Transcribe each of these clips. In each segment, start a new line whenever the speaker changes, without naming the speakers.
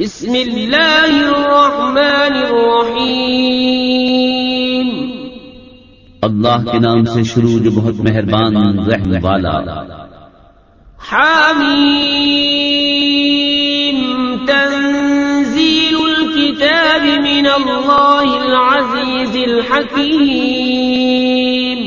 بسم اللہ الرحمن الرحیم
اللہ کے نام سے شروع جو بہت مہربان رحم والا
حامیم تنزیل الكتاب من اللہ العزیز الحکیم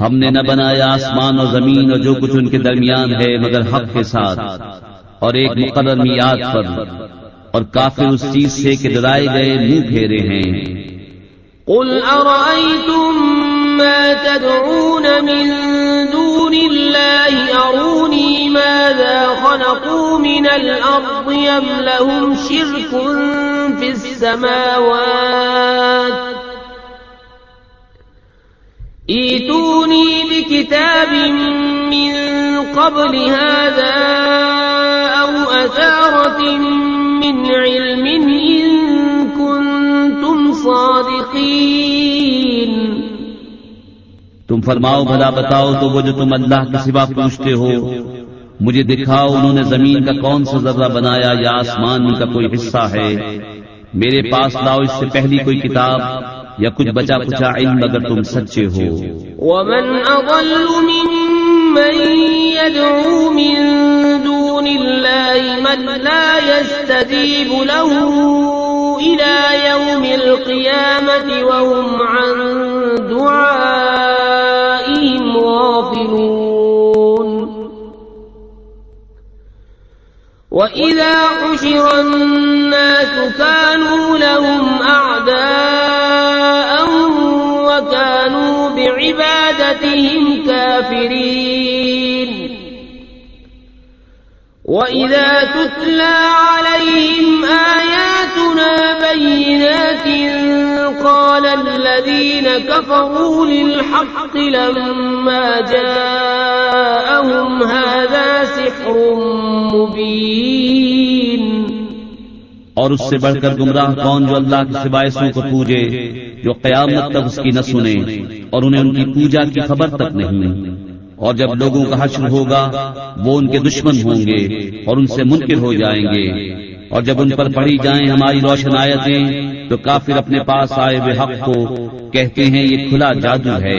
ہم نے نہ بنایا آسمان اور زمین اور جو کچھ ان کے درمیان ہے مگر حق کے ساتھ اور ایک مقرر میاد پر اور کافی اس چیز سے کہ ڈرائے گئے منہ پھیرے ہیں
قل ارائیتم ما تدعون من دون اللہ ارونی ماذا خلقوا من الارض ام لهم شرک في السماوات تم
فرماؤ بھلا بتاؤ تو وہ جو تم اللہ کے سوا پوچھتے ہو مجھے دکھاؤ انہوں نے زمین کا کون سا ذرہ بنایا یا آسمان کا کوئی حصہ ہے میرے پاس لاؤ اس سے پہلی کوئی کتاب یا کچھ بچا کچا علم اگر تم سچے ہو
ومن اضل من من يدعو من دون اللہ من لا يستجیب له الى يوم القیامت وهم عن دعائهم غافلون وَإِذَا حُشِرَ النَّاسُ كَانُوا لَهُمْ أَعْدَاءً عبادتهم كافرين وإذا تتلى عليهم آياتنا بينات قال الذين كفروا للحق لما جاءهم هذا سحر مبين
اور اس سے بڑھ کر گمراہ کون جو اللہ کو پوجے جو قیامت تک اس کی کی کی نہ سنے اور انہیں ان پوجا خبر تک نہیں اور جب لوگوں کا حشر ہوگا وہ ان کے دشمن ہوں گے اور ان سے منکر ہو جائیں گے اور جب ان پر پڑھی جائیں ہماری روشن آیتیں تو کافر اپنے پاس آئے ہوئے حق کو کہتے ہیں یہ کھلا جادو ہے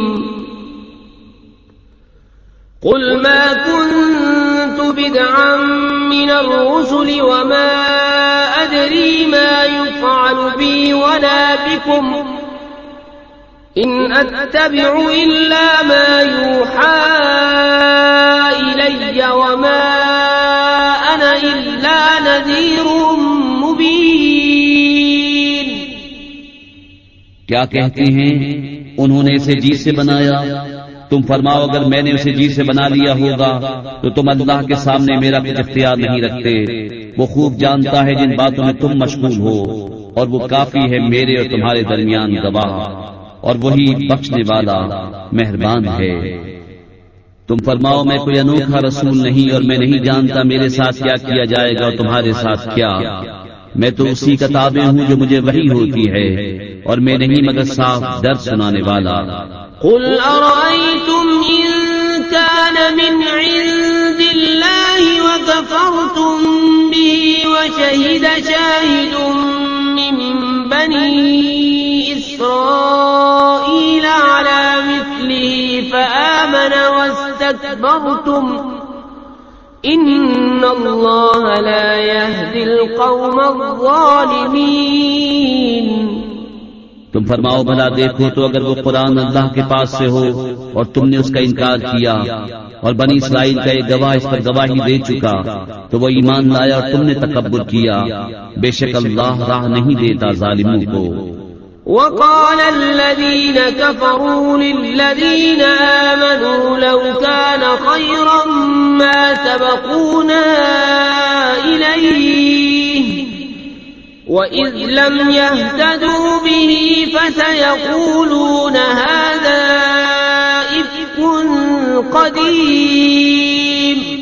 قل ما كنت بدعا من الرسل وما أدري ما يفعل بي ولا بكم إن أتبع إلا ما يوحى إلي وما أنا إلا نذير مبين
کیا کہتے ہیں انہوں نے اسے جی سے بنایا تم فرماؤ اگر میں نے اسے جی سے بنا لیا ہوگا تو تم اللہ کے سامنے میرا کچھ اختیار نہیں رکھتے وہ خوب جانتا ہے جن باتوں میں تم مشغول ہو اور وہ کافی ہے میرے اور تمہارے درمیان گواہ اور وہی بخشنے والا مہربان ہے تم فرماؤ میں کوئی انوکھا رسول نہیں اور میں نہیں جانتا میرے ساتھ کیا کیا جائے گا اور تمہارے ساتھ کیا میں تو اسی کتابیں ہوں جو مجھے وحی ہوتی ہے اور میں نہیں مگر صاف در سنانے والا
شہید بنی اس پرو فآمن بہت تم
فرماؤ بھلا دیکھو تو اگر وہ قرآن اللہ کے پاس سے ہو اور تم نے اس کا انکار کیا اور بنی اسرائیل کا ایک گواہ اس پر گواہی دے چکا تو وہ ایمان لایا اور تم نے تکبر کیا بے شک اللہ راہ نہیں دیتا ظالموں کو
وقال الذين كفروا للذين آمنوا لو كان خيرا ما سبقونا إليه وإذ لم يهتدوا به فسيقولون هذا إفق قديم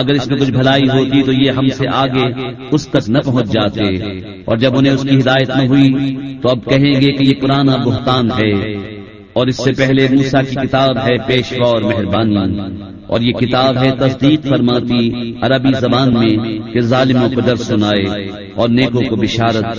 اگر اس میں کچھ بھلائی ہوتی تو یہ ہم سے آگے اس تک نہ پہنچ جاتے اور جب انہیں اس کی ہدایت نہ ہوئی تو اب کہیں گے کہ یہ پرانا بہتان ہے اور اس سے پہلے موسا کی کتاب ہے پیش اور مہربانی اور یہ کتاب ہے تصدیق فرماتی عربی زبان میں کہ ظالموں کو در سنائے اور نیکوں کو بشارت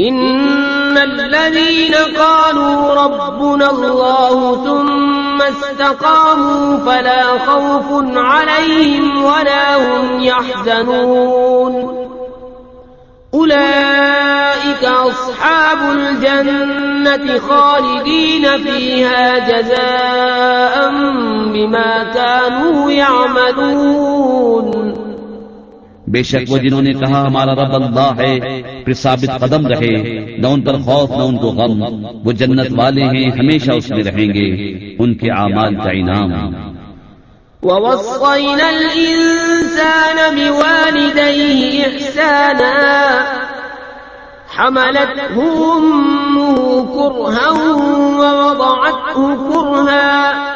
الذين قالوا ربنا الله ثم استقاموا فلا خوف عليهم ولا هم يحزنون الجنة خالدين فيها جزاء بما كانوا يعملون
بے شک وہ جنہوں نے کہا ہمارا رب اللہ ہے پھر ثابت قدم رہے نہ ان پر خوف نہ ان کو غم وہ جنت والے ہیں ہمیشہ اس میں رہیں گے ان کے اعمال کا انعام
ووصينا الإنسان بوالديه إحسانا حملته أمه كرها ووضعته كرها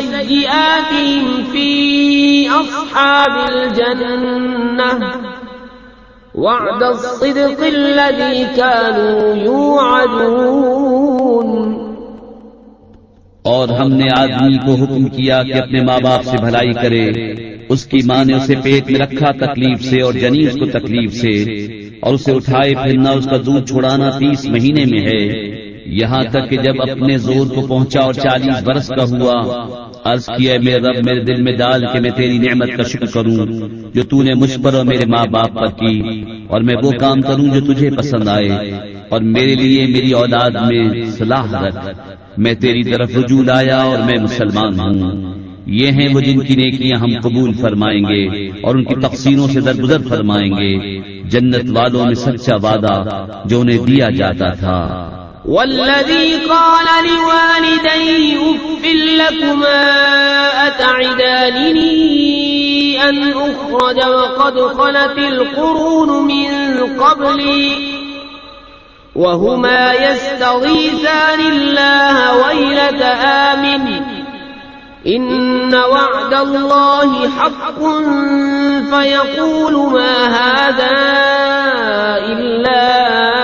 سيئاتهم في أصحاب الجنة وعد الصدق الذي كانوا يوعدون
اور ہم نے آدمی کو حکم کیا کہ اپنے ماں باپ سے بھلائی کرے اس کی ماں نے اسے پیٹ میں رکھا تکلیف سے اور جنیل کو تکلیف سے اور اسے اٹھائے پھرنا اس کا دودھ چھڑانا تیس مہینے میں ہے یہاں تک کہ جب اپنے زور کو پہنچا اور چالیس برس کا ہوا عرض کیا میرے رب میرے دل میں ڈال کے میں تیری نعمت کا شکر کروں جو تو نے مجھ پر اور میرے ماں باپ پر کی اور میں وہ کام کروں جو تجھے پسند آئے اور میرے لیے میری اولاد میں صلاح رکھ میں تیری طرف رجوع آیا اور میں مسلمان ہوں یہ ہیں وہ جن کی نیکیاں ہم قبول فرمائیں گے اور ان کی تقسیموں سے درگزر فرمائیں گے جنت والوں میں سچا وعدہ جو انہیں دیا جاتا تھا والذي
قال لوالدي أفل لكما أتعدانني أن أخرج وقد خلت القرون من قبلي وهما يستغيثان الله ويلة آمن إن وعد الله حق فيقول ما هذا إلا آمن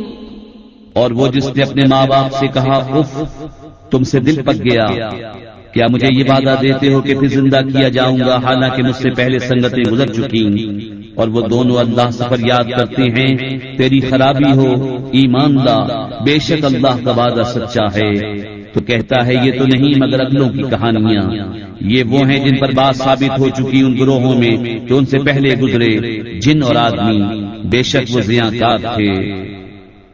اور وہ جس نے اپنے ماں باپ سے کہا اف تم سے دل پک گیا کیا مجھے یہ وعدہ دیتے ہو کہ پھر زندہ کیا جاؤں گا حالانکہ مجھ سے پہلے سنگتیں گزر چکی اور وہ دونوں اللہ سفر یاد کرتے ہیں تیری خرابی ہو ایماندار بے شک اللہ کا وعدہ سچا ہے تو کہتا ہے یہ تو نہیں مگر اگلوں کی کہانیاں یہ وہ ہیں جن پر بات ثابت ہو چکی ان گروہوں میں جو ان سے پہلے گزرے جن اور آدمی بے شک وہ زیاں کار تھے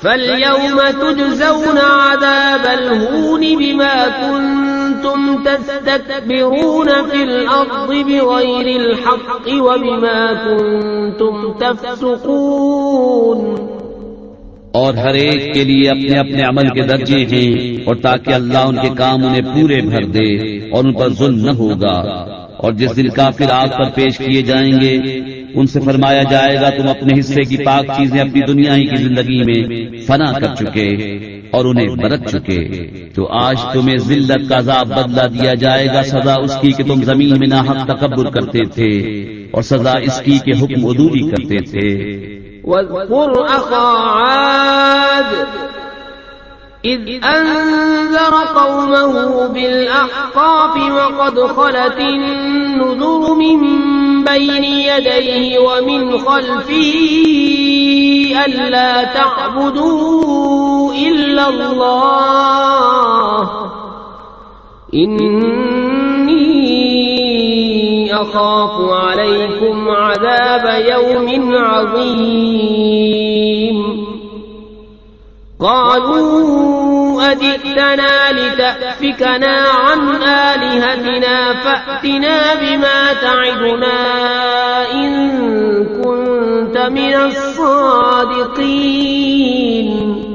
فَالْيَوْمَ تُجْزَوْنَ عَذَابَ الْهُونِ بِمَا كُنْتُمْ تَسْتَكْبِرُونَ فِي الْأَرْضِ بِغَيْرِ الْحَقِّ وَبِمَا كُنْتُمْ تَفْسُقُونَ
اور ہر ایک کے لیے اپنے اپنے عمل کے درجے ہیں اور تاکہ اللہ ان کے کام انہیں پورے بھر دے اور ان پر ظلم نہ ہوگا اور جس دن کافر آگ پر پیش کیے جائیں گے ان سے فرمایا جائے گا تم اپنے حصے کی پاک چیزیں اپنی دنیا ہی کی زندگی میں فنا کر چکے اور انہیں برت چکے تو آج تمہیں ذلت کا عذاب بدلا دیا جائے گا سزا اس کی کہ تم زمین میں نہ تکبر کرتے تھے اور سزا اس کی کہ حکم ادوری کرتے تھے
إذ أنذر قومه بالأحقاف وقد خلت النذر من بين يديه ومن خلفه ألا تعبدوا إلا الله إني أخاف عليكم عذاب يوم عظيم قالوا أجئتنا لتأفكنا عن آلهتنا فأتنا بما تعدنا إن كنت من الصادقين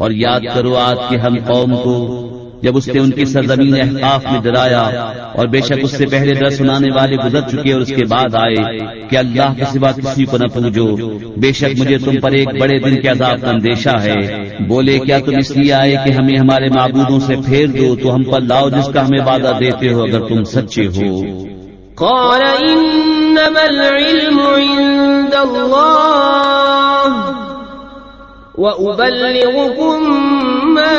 اور یاد کرو آج کے ہم قوم کو جب اس نے ان کی سرزمین احقاف میں ڈرایا اور بے شک اس سے پہلے سنانے والے گزر چکے اور اس کے بعد آئے کہ اللہ کے سوا کسی کو نہ پوجو بے شک مجھے تم پر ایک بڑے دن کے عذاب کا اندیشہ ہے بولے کیا تم اس لیے آئے کہ ہمیں ہمارے معبودوں سے پھیر دو تو ہم پر لاؤ جس کا ہمیں وعدہ دیتے ہو اگر تم سچے ہو
قال العلم عند الله ما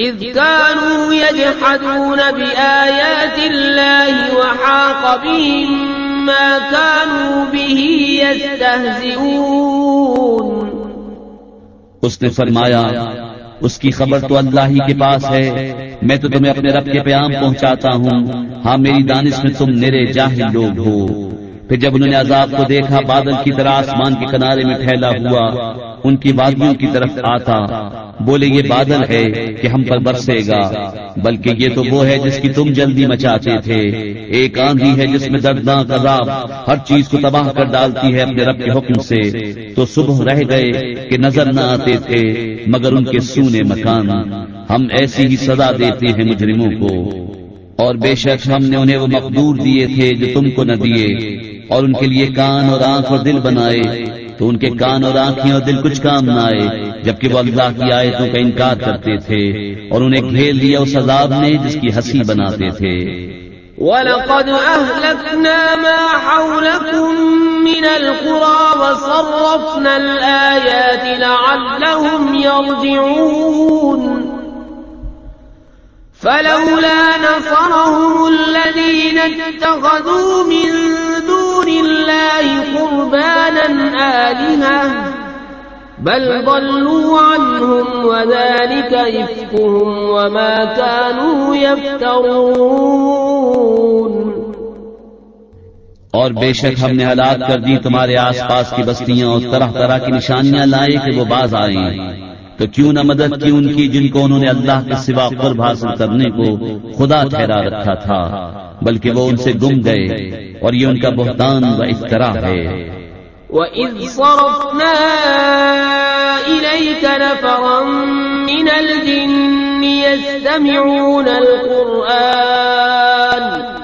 إذ كانوا يجحدون بآيات الله وحاق بهم ما كانوا به يستهزئون
اس نے فرمایا اس کی خبر تو اللہ ہی کے پاس ہے میں تو تمہیں اپنے رب کے پیام پہنچاتا ہوں ہاں میری دانش میں تم میرے جاہل لوگ ہو پھر جب انہوں نے عذاب کو دیکھا بادل کی طرح آسمان کے کنارے میں پھیلا ہوا ان کی بادیوں کی طرف آتا بولے یہ بادل ہے کہ ہم پر برسے گا بلکہ یہ تو وہ ہے جس کی تم جلدی مچاتے تھے ایک آندھی ہے جس میں عذاب ہر چیز کو تباہ کر ڈالتی ہے اپنے رب کے حکم سے تو صبح رہ گئے کہ نظر نہ آتے تھے مگر ان کے سونے مکان ہم ایسی ہی سزا دیتے ہیں مجرموں کو اور بے شک ہم نے انہیں وہ مقدور دیے تھے جو تم کو نہ دیے اور ان کے لیے کان اور آنکھ اور دل بنائے تو ان کے کان اور آنکھیں اور دل کچھ کام نہ آئے جبکہ وہ اللہ کی آیتوں کا انکار کرتے تھے اور انہیں گھیر لیا اس عذاب نے جس کی ہنسی بناتے تھے
وَلَقَدْ أَهْلَكْنَا مَا حَوْلَكُمْ مِنَ الْقُرَى وَصَرَّفْنَا الْآيَاتِ لَعَلَّهُمْ يَرْجِعُونَ فَلَوْلَا نَصَرَهُمُ الَّذِينَ اتَّخَذُوا مِنْ دون الله قربانا آلها بل ضلوا عنهم وذلك إفكهم وما كانوا
يفترون اور بے شک ہم نے ہلاک کر دی تمہارے آس پاس کی بستیاں اور طرح طرح کی نشانیاں لائے کہ وہ باز آئیں تو کیوں نہ مدد کی ان کی جن کو انہوں نے اللہ کے سوا قرب حاصل کرنے کو خدا ٹھہرا رکھا تھا بلکہ وہ ان سے گم گئے اور یہ ان کا بہتان و اشترا ہے
وَإِذْ صَرَفْنَا إِلَيْكَ نَفَرًا مِنَ الْجِنِّ يَسْتَمِعُونَ الْقُرْآنِ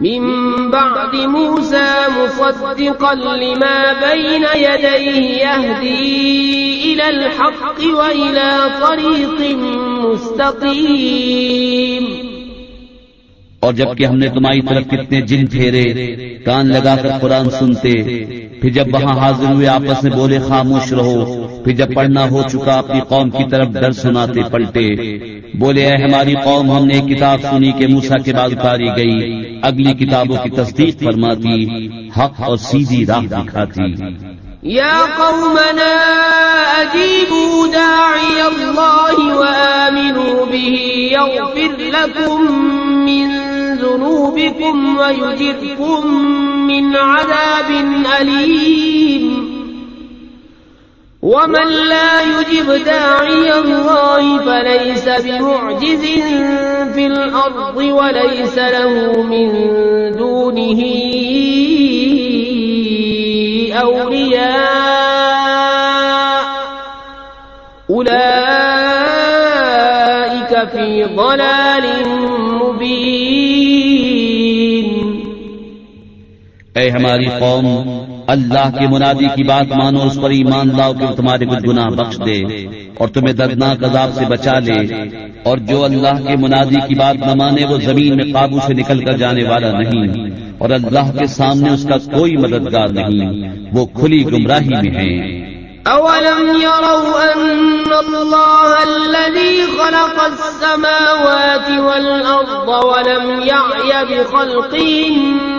من بعد موسى مصدقا لما بين يديه يهدي إلى الحق وإلى طريق مستقيم
اور جب کہ ہم نے تمہاری طرف کتنے جن پھیرے کان لگا کر قرآن سنتے پھر جب وہاں حاضر ہوئے آپس میں بولے خاموش رہو پھر جب پڑھنا ہو چکا اپنی قوم کی طرف ڈر سناتے پلٹے بولے اے ہماری قوم ہم نے کتاب سنی کہ موسا کے بعد اتاری گئی اگلی کتابوں کی تصدیق فرماتی حق اور سیدھی راہ دکھاتی
يا قومنا أجيبوا داعي الله وآمنوا به يغفر لكم من ذنوبكم ويجركم من عذاب أليم ومن لا يجب داعي الله فليس بمعجز في الأرض وليس له من دونه أولياء أولئك في ضلال مبين
أي هماري قوم اللہ کے منادی کی بات مانو اس پر ایمان لاؤ کہ تمہارے کو گنا بخش دے اور تمہیں دردناک عذاب سے بچا لے اور جو اللہ کے منادی کی بات نہ مانے وہ زمین میں قابو سے نکل کر جانے والا نہیں اور اللہ کے سامنے اس کا کوئی مددگار نہیں وہ کھلی گمراہی
میں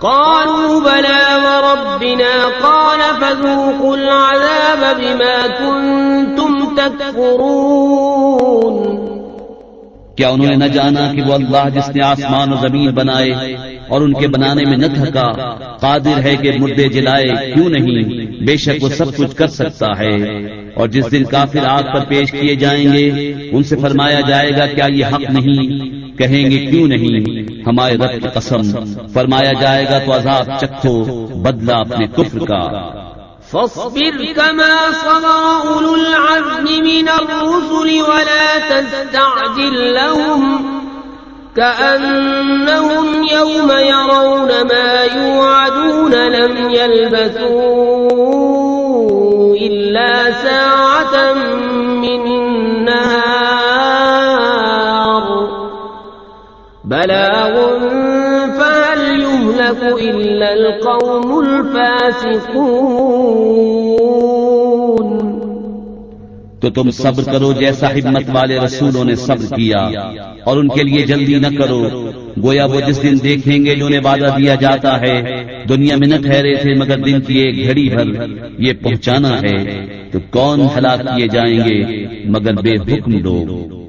قالوا بلى وربنا قال فذوقوا العذاب بما كنتم تكفرون
کیا انہوں نے نہ جانا کہ وہ اللہ جس نے آسمان و زمین بنائے اور ان کے بنانے میں نہ تھکا قادر ہے کہ مردے جلائے کیوں نہیں بے شک وہ سب کچھ کر سکتا ہے اور جس دن کافر آگ پر پیش کیے جائیں گے ان سے فرمایا جائے گا کیا یہ حق نہیں کہیں گے کیوں نہیں ہمارے رب کی قسم فرمایا جائے گا تو عذاب چکھو بدلا اپنے کفر کا
فاصبر كما صبر أولو العزم من الرسل ولا تستعجل لهم كأنهم يوم يرون ما يوعدون لم يلبثوا إلا ساعة من النهار
تو تم صبر کرو جیسا ہمت والے رسولوں نے صبر کیا اور ان کے لیے جلدی نہ کرو گویا وہ جس دن دیکھیں گے جو انہیں وعدہ دیا جاتا ہے دنیا میں نہ ٹھہرے تھے مگر دن کی ایک گھڑی بھر یہ پہنچانا ہے تو کون ہلاک کیے جائیں گے مگر بے حکم لوگ